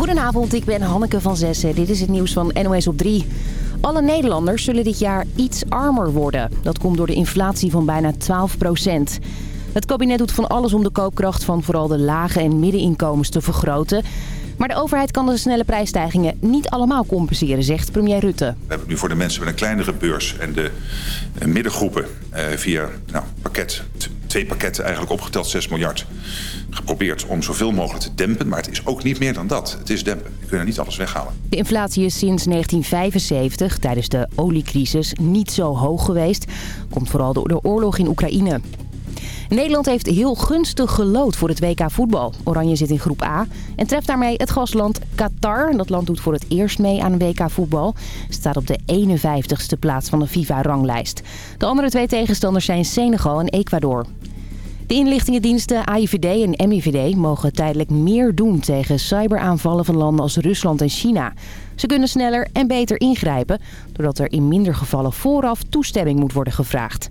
Goedenavond, ik ben Hanneke van Zessen. Dit is het nieuws van NOS op 3. Alle Nederlanders zullen dit jaar iets armer worden. Dat komt door de inflatie van bijna 12 procent. Het kabinet doet van alles om de koopkracht van vooral de lage en middeninkomens te vergroten. Maar de overheid kan de snelle prijsstijgingen niet allemaal compenseren, zegt premier Rutte. We hebben nu voor de mensen met een kleinere beurs en de eh, middengroepen eh, via nou, pakket twee pakketten eigenlijk opgeteld 6 miljard geprobeerd om zoveel mogelijk te dempen. Maar het is ook niet meer dan dat. Het is dempen. We kunnen niet alles weghalen. De inflatie is sinds 1975 tijdens de oliecrisis niet zo hoog geweest. Komt vooral door de oorlog in Oekraïne. Nederland heeft heel gunstig gelood voor het WK voetbal. Oranje zit in groep A en treft daarmee het gastland Qatar. Dat land doet voor het eerst mee aan WK voetbal. Staat op de 51ste plaats van de FIFA-ranglijst. De andere twee tegenstanders zijn Senegal en Ecuador. De inlichtingendiensten AIVD en MIVD mogen tijdelijk meer doen tegen cyberaanvallen van landen als Rusland en China. Ze kunnen sneller en beter ingrijpen, doordat er in minder gevallen vooraf toestemming moet worden gevraagd.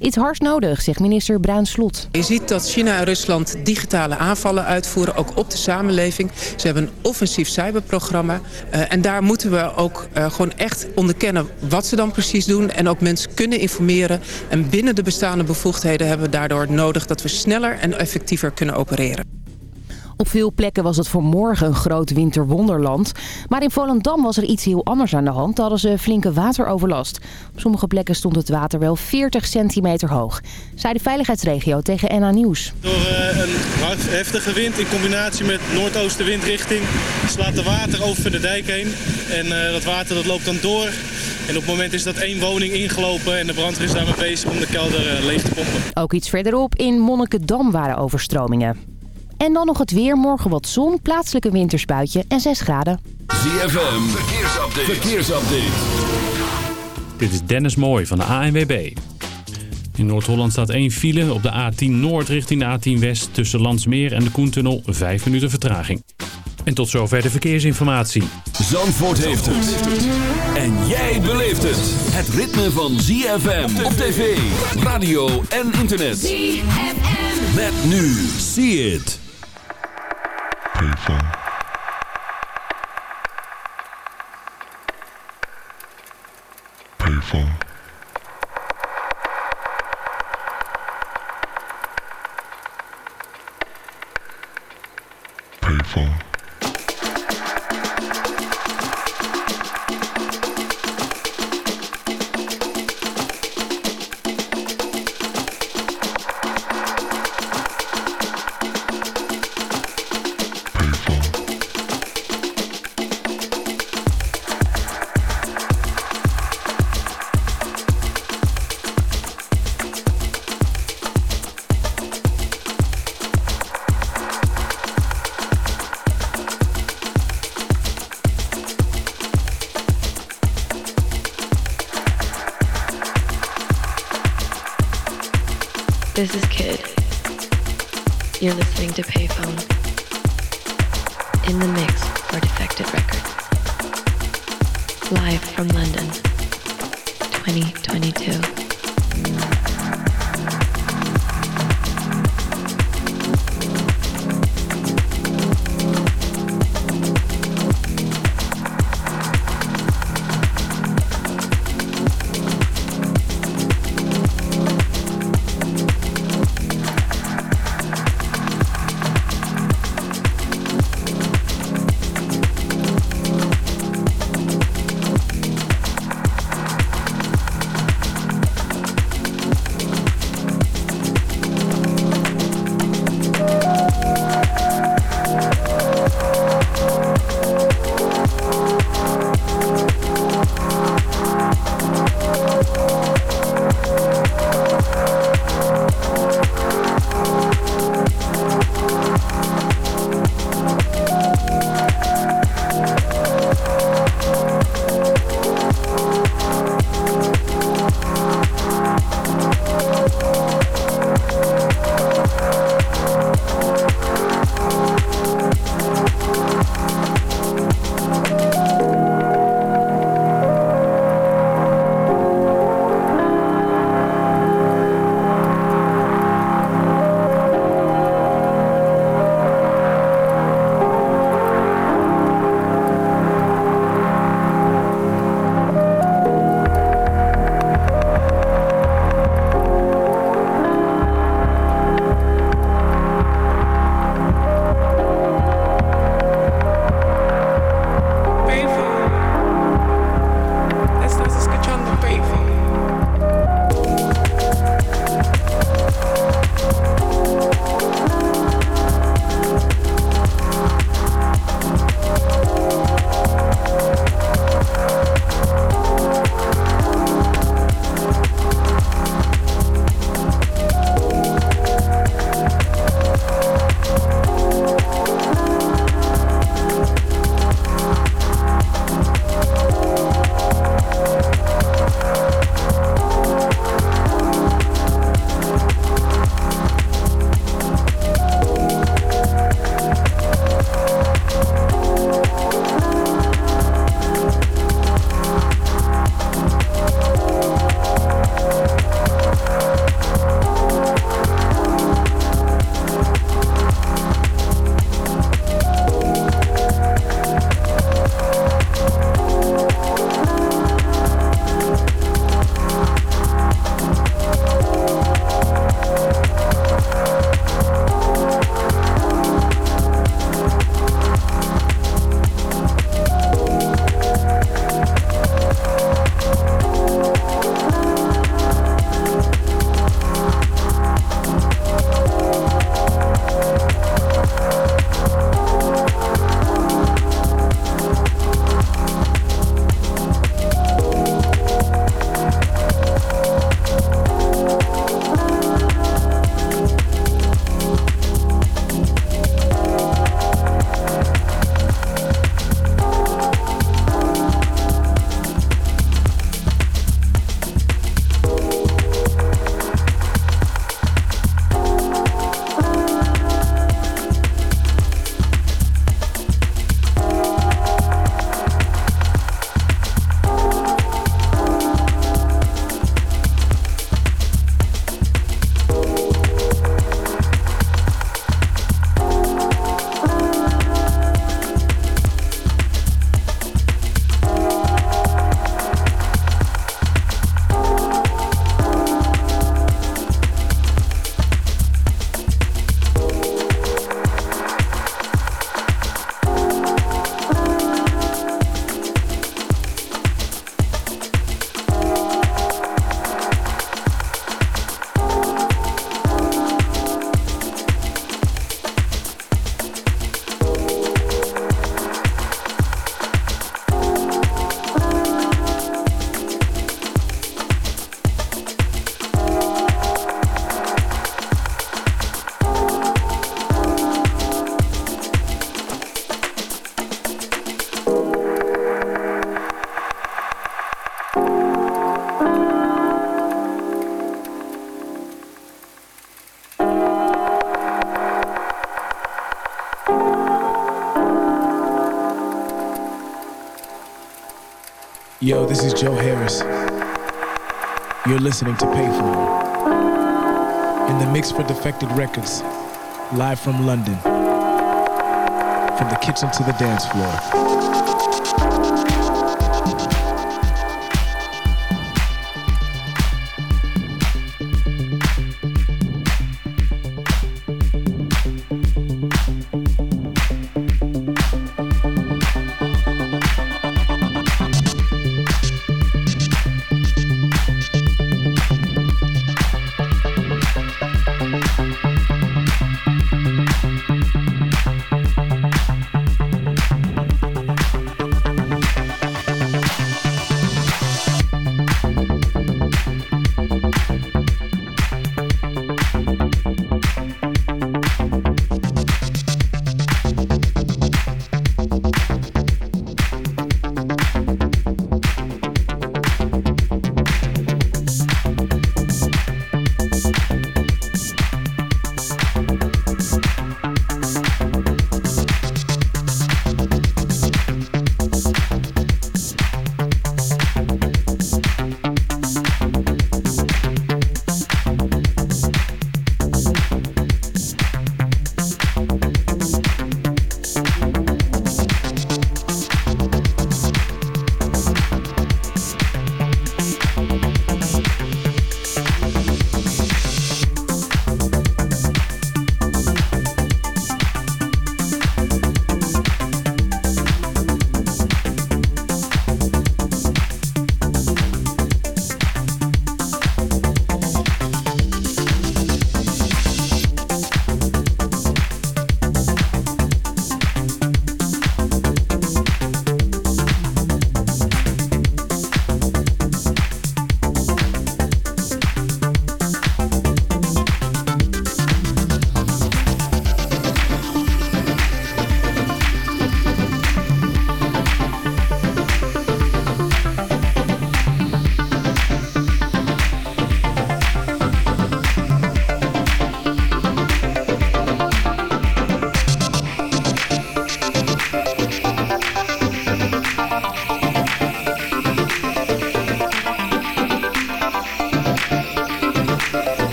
Iets hars nodig, zegt minister Bruin Slot. Je ziet dat China en Rusland digitale aanvallen uitvoeren, ook op de samenleving. Ze hebben een offensief cyberprogramma. Eh, en daar moeten we ook eh, gewoon echt onderkennen wat ze dan precies doen. En ook mensen kunnen informeren. En binnen de bestaande bevoegdheden hebben we daardoor nodig dat we sneller en effectiever kunnen opereren. Op veel plekken was het voor morgen een groot winterwonderland. Maar in Volendam was er iets heel anders aan de hand. Daar hadden ze flinke wateroverlast. Op sommige plekken stond het water wel 40 centimeter hoog. Zei de veiligheidsregio tegen NA Nieuws. Door eh, een heftige wind in combinatie met noordoostenwindrichting... slaat de water over de dijk heen. En eh, dat water dat loopt dan door. En op het moment is dat één woning ingelopen en de brandweer is daarmee bezig om de kelder eh, leeg te pompen. Ook iets verderop in Monnikendam waren overstromingen. En dan nog het weer. Morgen wat zon, plaatselijke een en 6 graden. ZFM, verkeersupdate. verkeersupdate. Dit is Dennis Mooij van de ANWB. In Noord-Holland staat één file op de A10 Noord richting de A10 West... tussen Landsmeer en de Koentunnel, 5 minuten vertraging. En tot zover de verkeersinformatie. Zandvoort heeft het. En jij beleeft het. Het ritme van ZFM op tv, radio en internet. ZFM. Met nu. See it. people. People. People. This is Joe Harris. You're listening to Pay For In the mix for Defected Records, live from London. From the kitchen to the dance floor.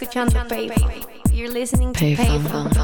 escuchando You're listening to Payphone.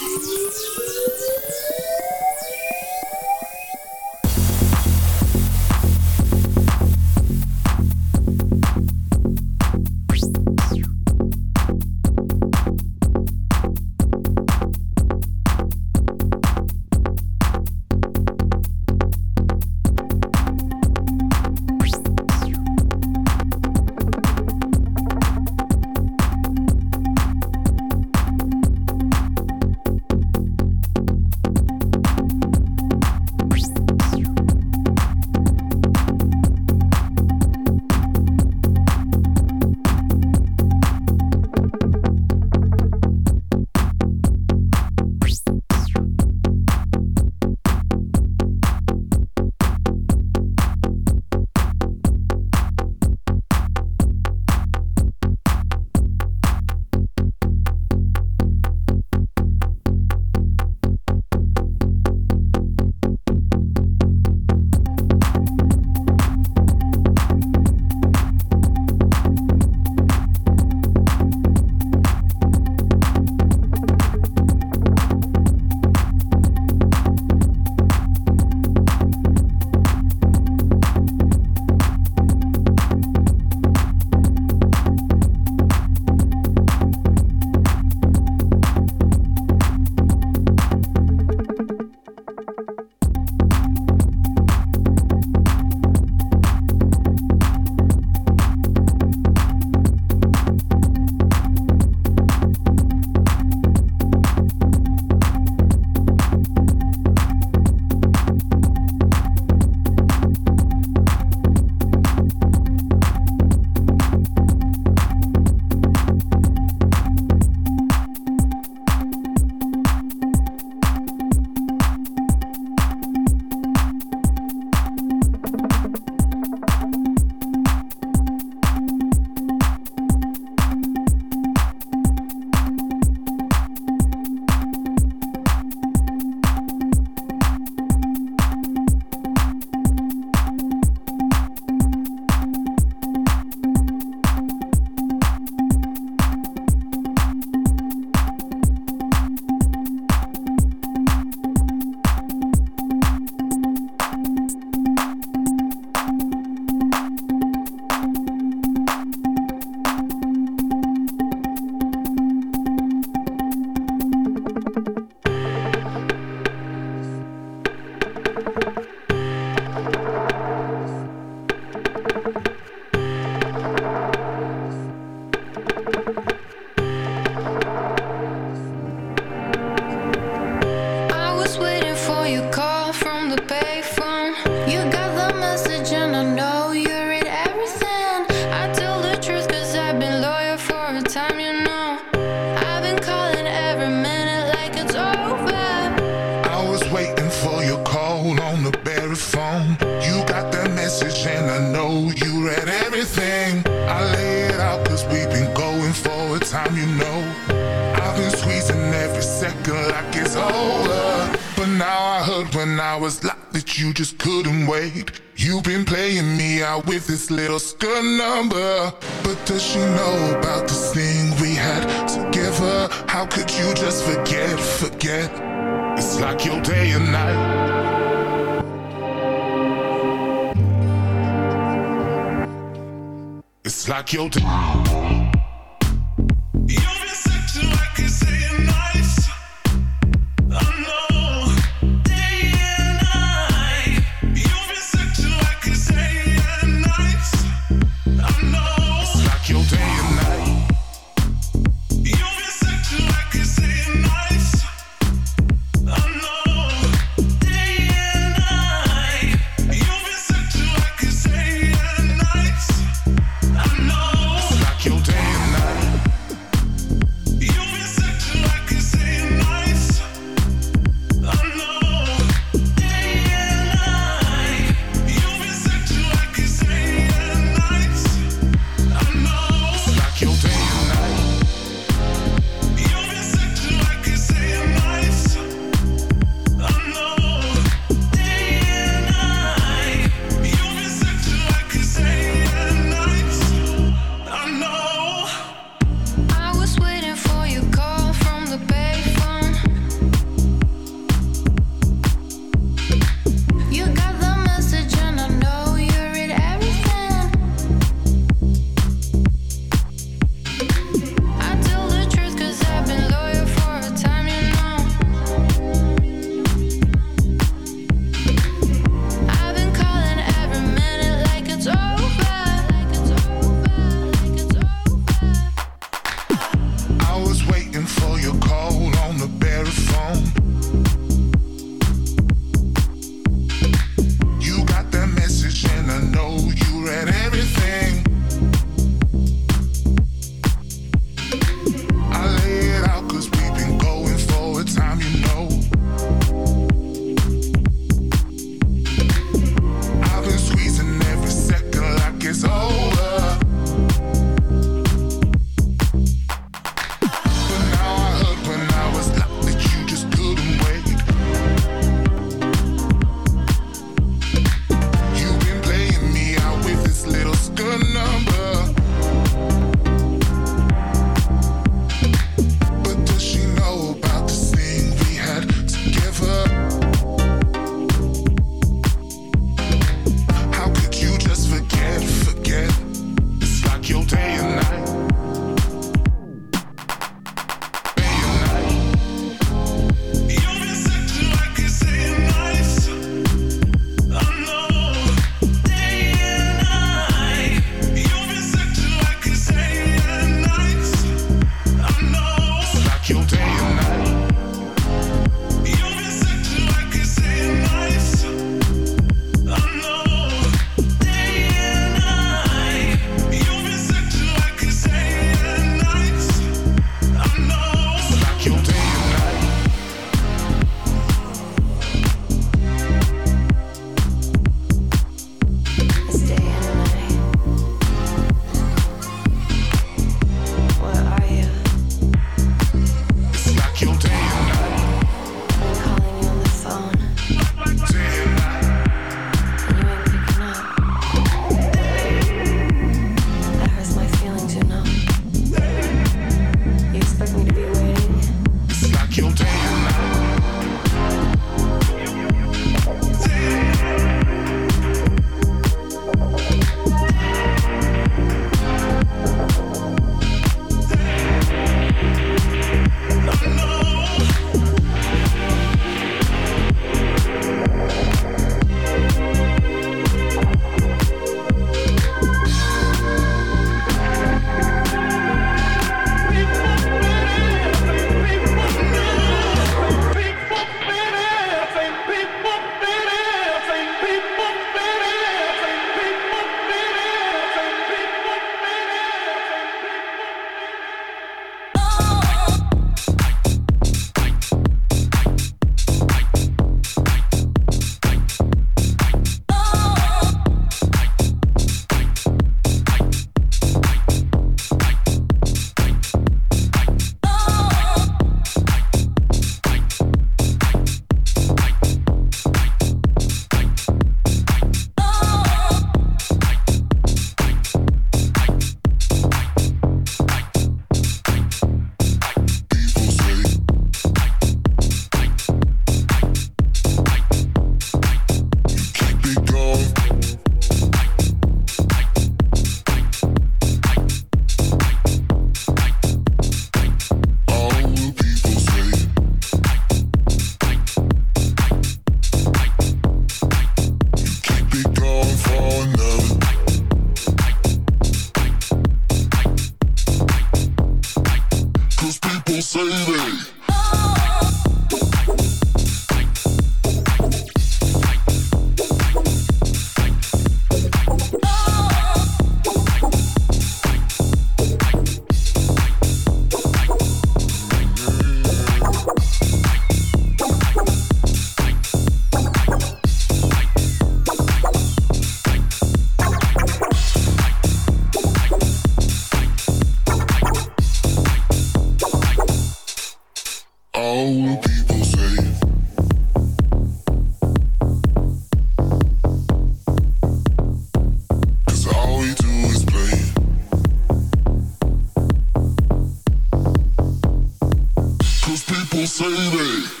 will say they.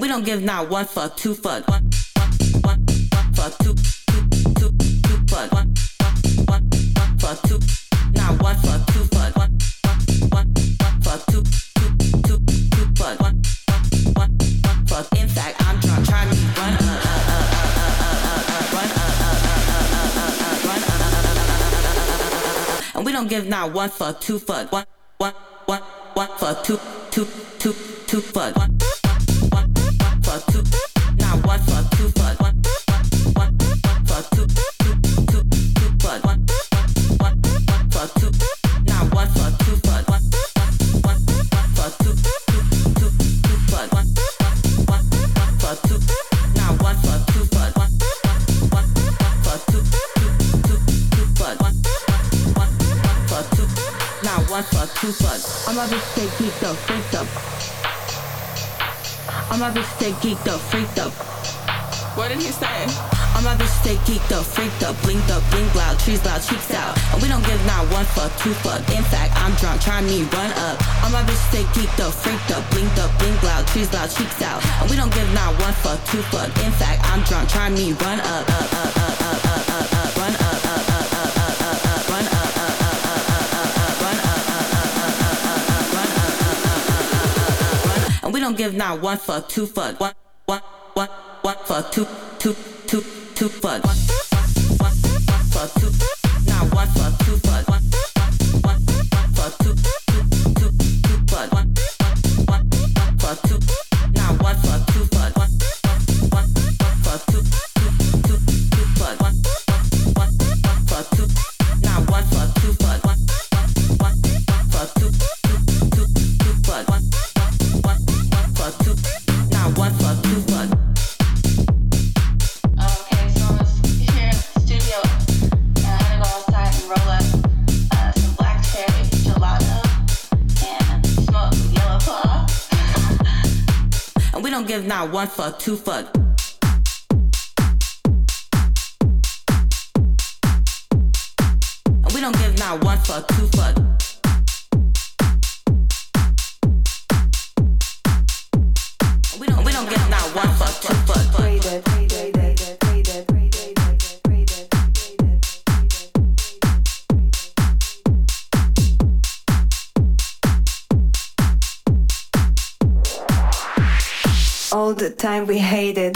We don't give not one fuck, two fuck, one, one, one, one fuck, two, two, two, two fuck, one, one, one, one fuck, two, not one fuck, two fuck, one, one, one, one fuck, two, two, two, two fuck, one, one, one, one fuck. In fact, I'm drunk, trying to run run. And we don't give not one fuck, two fuck, one, one, one, one fuck, two, two, two, two fuck, one. about to stay geeked up, freaked up. I'm about to stay geeked up, freaked up. What did he say? I'm about to stay geeked up, freaked up, blinked up, blinked loud, trees loud, cheeks out. We don't give not one fuck, two fuck. In fact, I'm drunk, try me, run up. I'm about to stay geeked up, freaked up, blinked up, blinked loud, trees loud, cheeks out. We don't give not one fuck, two fuck. In fact, I'm drunk, try me, run up, up, up. don't give not one fuck, two fuck, one, one, one, one fuck, two, two, two, two fuck. One. not one fuck, two fuck. We don't give not one fuck, two fuck. the time we hated.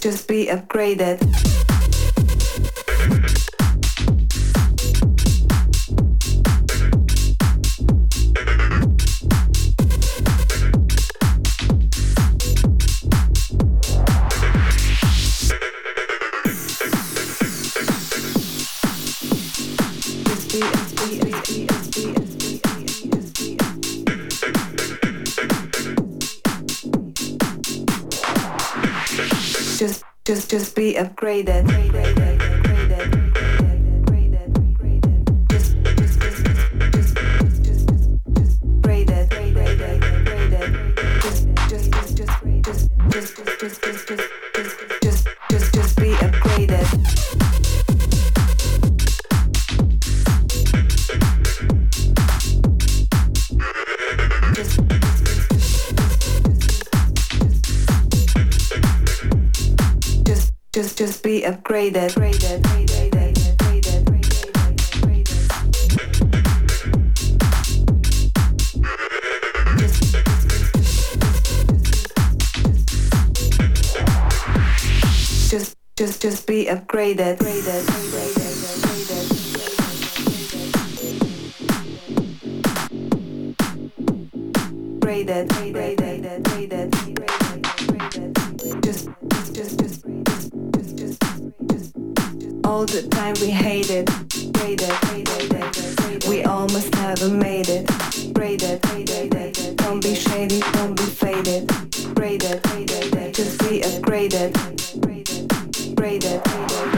just be upgraded braided. braided. Braided, braided, braided, braided, just, just, just, just, just, just, just, just, just, all the time we hated, braided, braided, we almost never made it, braided, braided, don't be shady, don't be faded, braided, just be upgraded, braided, braided, braided.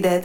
that